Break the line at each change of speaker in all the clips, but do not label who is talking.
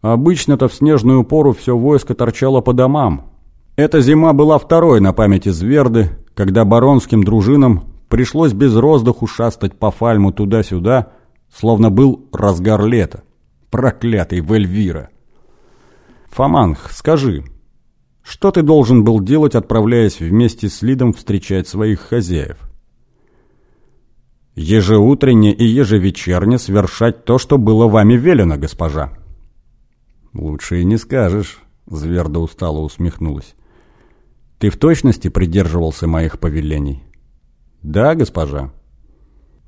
Обычно-то в снежную пору все войско торчало по домам. Эта зима была второй на памяти Зверды, когда баронским дружинам пришлось без роздуху шастать по фальму туда-сюда, словно был разгар лета. Проклятый Вельвира! Фоманх, скажи, что ты должен был делать, отправляясь вместе с Лидом встречать своих хозяев? Ежеутренне и ежевечерне совершать то, что было вами велено, госпожа. Лучше и не скажешь, Зверда устало усмехнулась. Ты в точности придерживался моих повелений? Да, госпожа.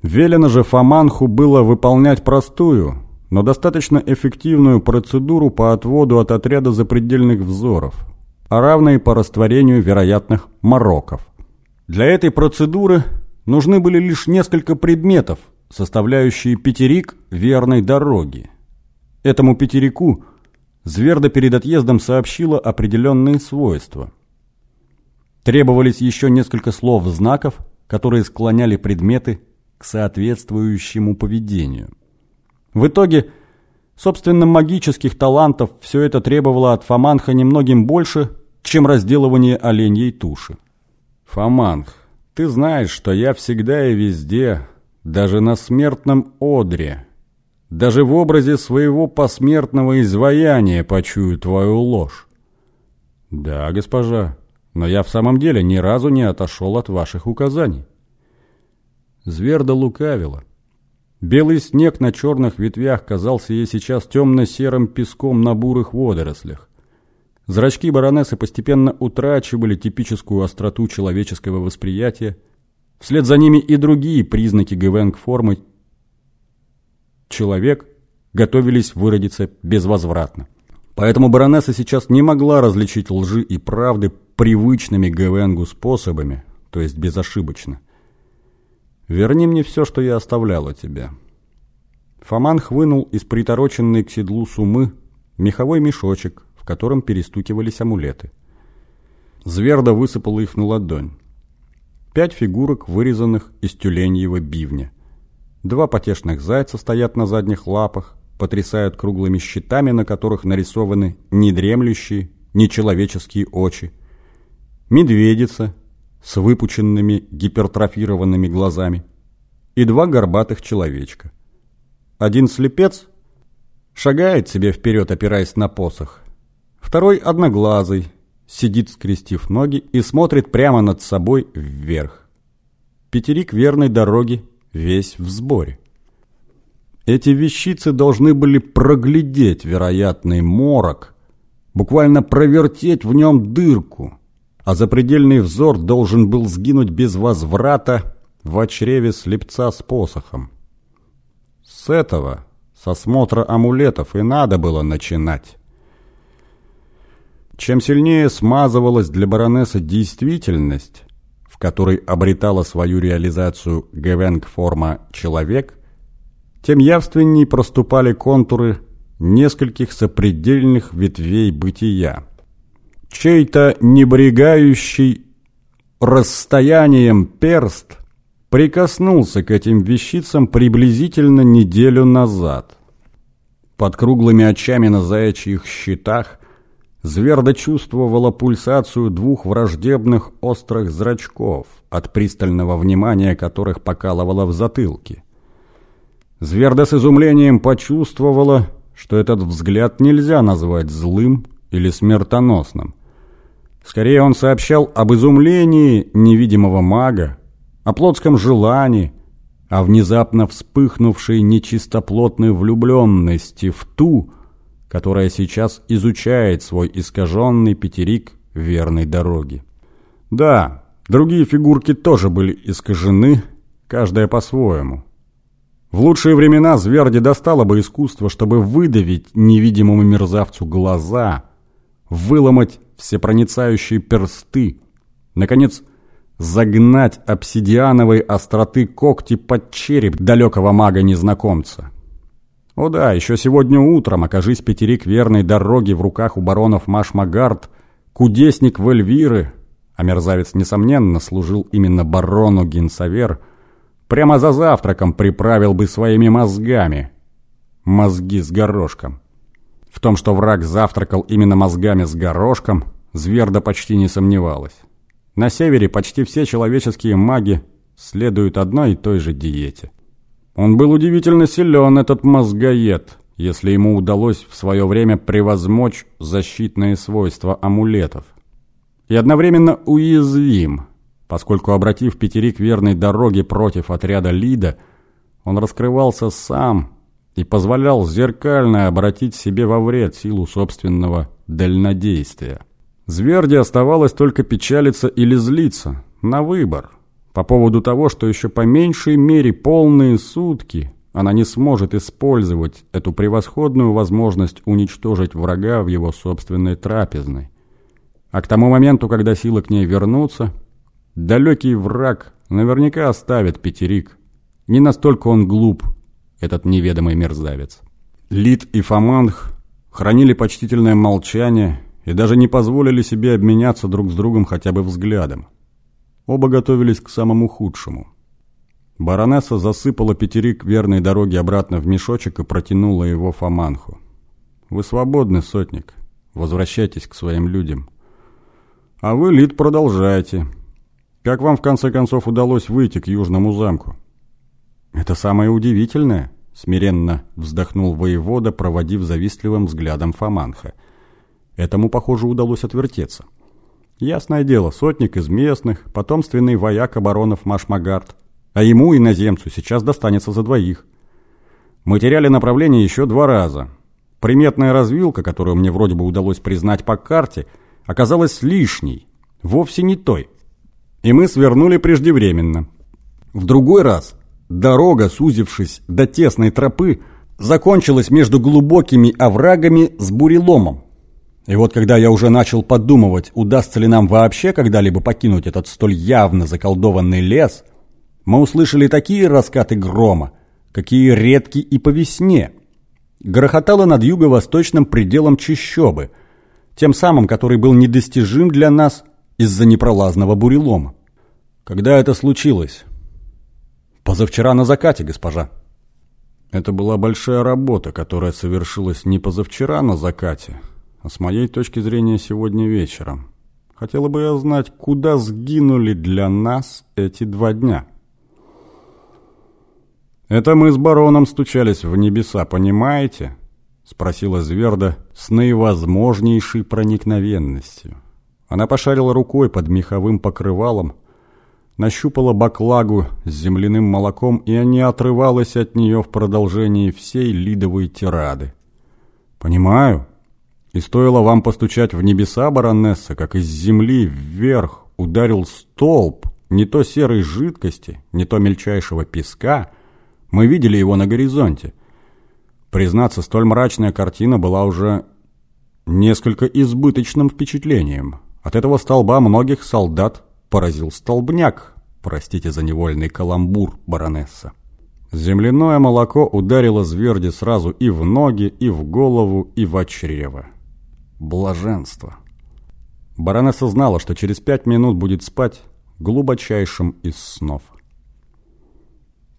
Велено же Фоманху было выполнять простую, но достаточно эффективную процедуру по отводу от отряда запредельных взоров, а равной по растворению вероятных мороков. Для этой процедуры нужны были лишь несколько предметов, составляющие пятерик верной дороги. Этому пятерику Зверда перед отъездом сообщила определенные свойства. Требовались еще несколько слов-знаков, которые склоняли предметы к соответствующему поведению. В итоге, собственно, магических талантов все это требовало от Фоманха немногим больше, чем разделывание оленьей туши. Фоманх, ты знаешь, что я всегда и везде, даже на смертном одре, даже в образе своего посмертного изваяния почую твою ложь. Да, госпожа, но я в самом деле ни разу не отошел от ваших указаний. Зверда лукавила. Белый снег на черных ветвях казался ей сейчас темно-серым песком на бурых водорослях. Зрачки баронессы постепенно утрачивали типическую остроту человеческого восприятия. Вслед за ними и другие признаки ГВНГ-формы «человек» готовились выродиться безвозвратно. Поэтому баронесса сейчас не могла различить лжи и правды привычными ГВНГу способами, то есть безошибочно. Верни мне все, что я оставлял от тебя. Фоманх вынул из притороченной к седлу сумы меховой мешочек, в котором перестукивались амулеты. Зверда высыпала их на ладонь. Пять фигурок, вырезанных из тюленьего бивня. Два потешных зайца стоят на задних лапах, потрясают круглыми щитами, на которых нарисованы недремлющие, нечеловеческие очи. Медведица с выпученными гипертрофированными глазами и два горбатых человечка. Один слепец шагает себе вперед, опираясь на посох. Второй одноглазый, сидит, скрестив ноги, и смотрит прямо над собой вверх. Пятерик верной дороги весь в сборе. Эти вещицы должны были проглядеть вероятный морок, буквально провертеть в нем дырку – а запредельный взор должен был сгинуть без возврата в чреве слепца с посохом. С этого, с осмотра амулетов, и надо было начинать. Чем сильнее смазывалась для баронессы действительность, которой обретала свою реализацию гевенг-форма «человек», тем явственней проступали контуры нескольких сопредельных ветвей бытия чей-то небрегающий расстоянием перст прикоснулся к этим вещицам приблизительно неделю назад. Под круглыми очами на заячьих щитах Зверда чувствовала пульсацию двух враждебных острых зрачков, от пристального внимания которых покалывала в затылке. Зверда с изумлением почувствовала, что этот взгляд нельзя назвать злым или смертоносным. Скорее он сообщал об изумлении невидимого мага, о плотском желании, о внезапно вспыхнувшей нечистоплотной влюбленности в ту, которая сейчас изучает свой искаженный пятерик верной дороги. Да, другие фигурки тоже были искажены, каждая по-своему. В лучшие времена Зверди достало бы искусство, чтобы выдавить невидимому мерзавцу глаза, выломать всепроницающие персты, наконец, загнать обсидиановой остроты когти под череп далекого мага-незнакомца. О да, еще сегодня утром, окажись пятерик верной дороги в руках у баронов Машмагард, кудесник Вельвиры, а мерзавец, несомненно, служил именно барону Гинсавер, прямо за завтраком приправил бы своими мозгами. Мозги с горошком. В том, что враг завтракал именно мозгами с горошком, Зверда почти не сомневалась. На севере почти все человеческие маги следуют одной и той же диете. Он был удивительно силен, этот мозгоед, если ему удалось в свое время превозмочь защитные свойства амулетов. И одновременно уязвим, поскольку, обратив пятерик верной дороги против отряда Лида, он раскрывался сам и позволял зеркально обратить себе во вред силу собственного дальнодействия. Зверде оставалось только печалиться или злиться, на выбор, по поводу того, что еще по меньшей мере полные сутки она не сможет использовать эту превосходную возможность уничтожить врага в его собственной трапезной. А к тому моменту, когда силы к ней вернутся, далекий враг наверняка оставит пятерик. Не настолько он глуп, этот неведомый мерзавец. Лид и Фоманг хранили почтительное молчание и даже не позволили себе обменяться друг с другом хотя бы взглядом. Оба готовились к самому худшему. Баронесса засыпала пятерик верной дороги обратно в мешочек и протянула его Фоманху. «Вы свободны, сотник. Возвращайтесь к своим людям. А вы, Лид, продолжайте. Как вам, в конце концов, удалось выйти к Южному замку?» «Это самое удивительное», — смиренно вздохнул воевода, проводив завистливым взглядом Фоманха. Этому, похоже, удалось отвертеться. Ясное дело, сотник из местных, потомственный вояк оборонов Машмагард. А ему, иноземцу, сейчас достанется за двоих. Мы теряли направление еще два раза. Приметная развилка, которую мне вроде бы удалось признать по карте, оказалась лишней, вовсе не той. И мы свернули преждевременно. В другой раз Дорога, сузившись до тесной тропы, закончилась между глубокими оврагами с буреломом. И вот когда я уже начал подумывать, удастся ли нам вообще когда-либо покинуть этот столь явно заколдованный лес, мы услышали такие раскаты грома, какие редки и по весне. Грохотало над юго-восточным пределом чащобы, тем самым, который был недостижим для нас из-за непролазного бурелома. Когда это случилось? Позавчера на закате, госпожа. Это была большая работа, которая совершилась не позавчера на закате, а с моей точки зрения сегодня вечером. Хотела бы я знать, куда сгинули для нас эти два дня. Это мы с бароном стучались в небеса, понимаете? Спросила Зверда с наивозможнейшей проникновенностью. Она пошарила рукой под меховым покрывалом, нащупала баклагу с земляным молоком и не отрывалась от нее в продолжении всей лидовой тирады. «Понимаю. И стоило вам постучать в небеса, баронесса, как из земли вверх ударил столб не то серой жидкости, не то мельчайшего песка. Мы видели его на горизонте. Признаться, столь мрачная картина была уже несколько избыточным впечатлением. От этого столба многих солдат поразил столбняк, простите за невольный каламбур, баронесса. Земляное молоко ударило Зверди сразу и в ноги, и в голову, и в чрево. Блаженство. Баронесса знала, что через пять минут будет спать глубочайшим из снов.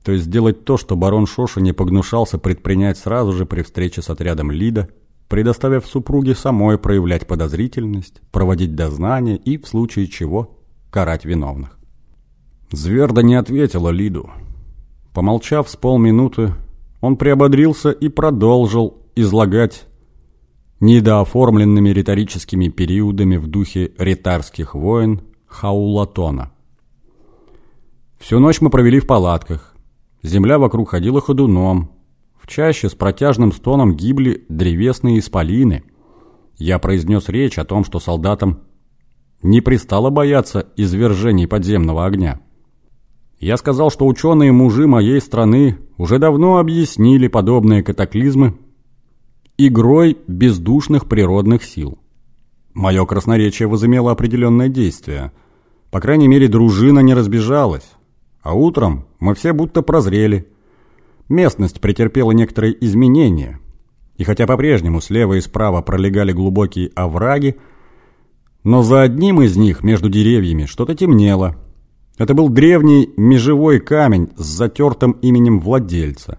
То есть сделать то, что барон Шоша не погнушался предпринять сразу же при встрече с отрядом Лида, предоставив супруге самой проявлять подозрительность, проводить дознание и, в случае чего, карать виновных. Зверда не ответила Лиду. Помолчав с полминуты, он приободрился и продолжил излагать недооформленными риторическими периодами в духе ретарских войн Хаулатона. Всю ночь мы провели в палатках. Земля вокруг ходила ходуном. В чаще с протяжным стоном гибли древесные исполины. Я произнес речь о том, что солдатам не пристало бояться извержений подземного огня. Я сказал, что ученые-мужи моей страны уже давно объяснили подобные катаклизмы игрой бездушных природных сил. Мое красноречие возымело определенное действие. По крайней мере, дружина не разбежалась. А утром мы все будто прозрели. Местность претерпела некоторые изменения. И хотя по-прежнему слева и справа пролегали глубокие овраги, но за одним из них, между деревьями, что-то темнело. Это был древний межевой камень с затертым именем владельца.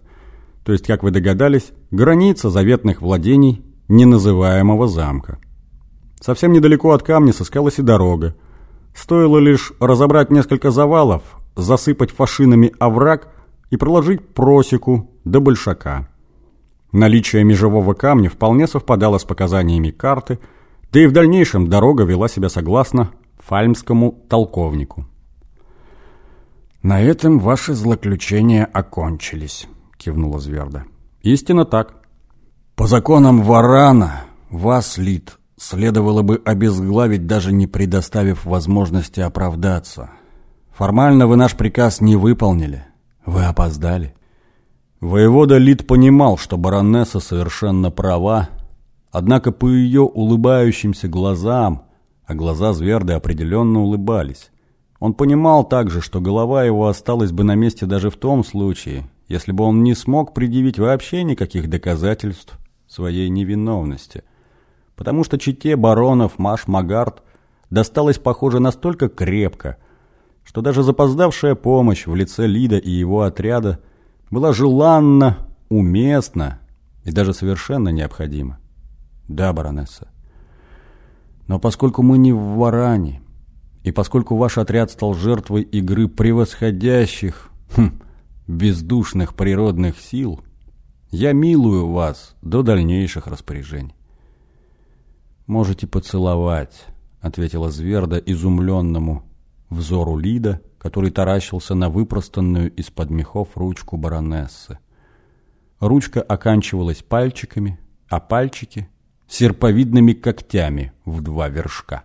То есть, как вы догадались, граница заветных владений неназываемого замка. Совсем недалеко от камня сыскалась и дорога. Стоило лишь разобрать несколько завалов, засыпать фашинами овраг и проложить просеку до большака. Наличие межевого камня вполне совпадало с показаниями карты, да и в дальнейшем дорога вела себя согласно фальмскому толковнику.
«На этом ваши злоключения окончились», — кивнула Зверда.
«Истинно так».
«По законам Варана вас, Лид, следовало бы обезглавить, даже не предоставив возможности оправдаться. Формально вы наш приказ не выполнили. Вы опоздали».
Воевода Лид понимал, что баронесса совершенно права, однако по ее улыбающимся глазам, а глаза Зверды определенно улыбались, он понимал также, что голова его осталась бы на месте даже в том случае, если бы он не смог предъявить вообще никаких доказательств своей невиновности. Потому что чите баронов Маш Магард досталось, похоже, настолько крепко, что даже запоздавшая помощь в лице Лида и его отряда была желанна, уместна и даже совершенно необходима. Да, баронесса. Но поскольку мы не в Варане, и поскольку ваш отряд стал жертвой игры превосходящих, хм, бездушных природных сил, я милую вас до дальнейших распоряжений. «Можете поцеловать», — ответила Зверда изумленному взору Лида, который таращился на выпростанную из-под мехов ручку баронессы. Ручка оканчивалась пальчиками, а пальчики — серповидными когтями в два вершка.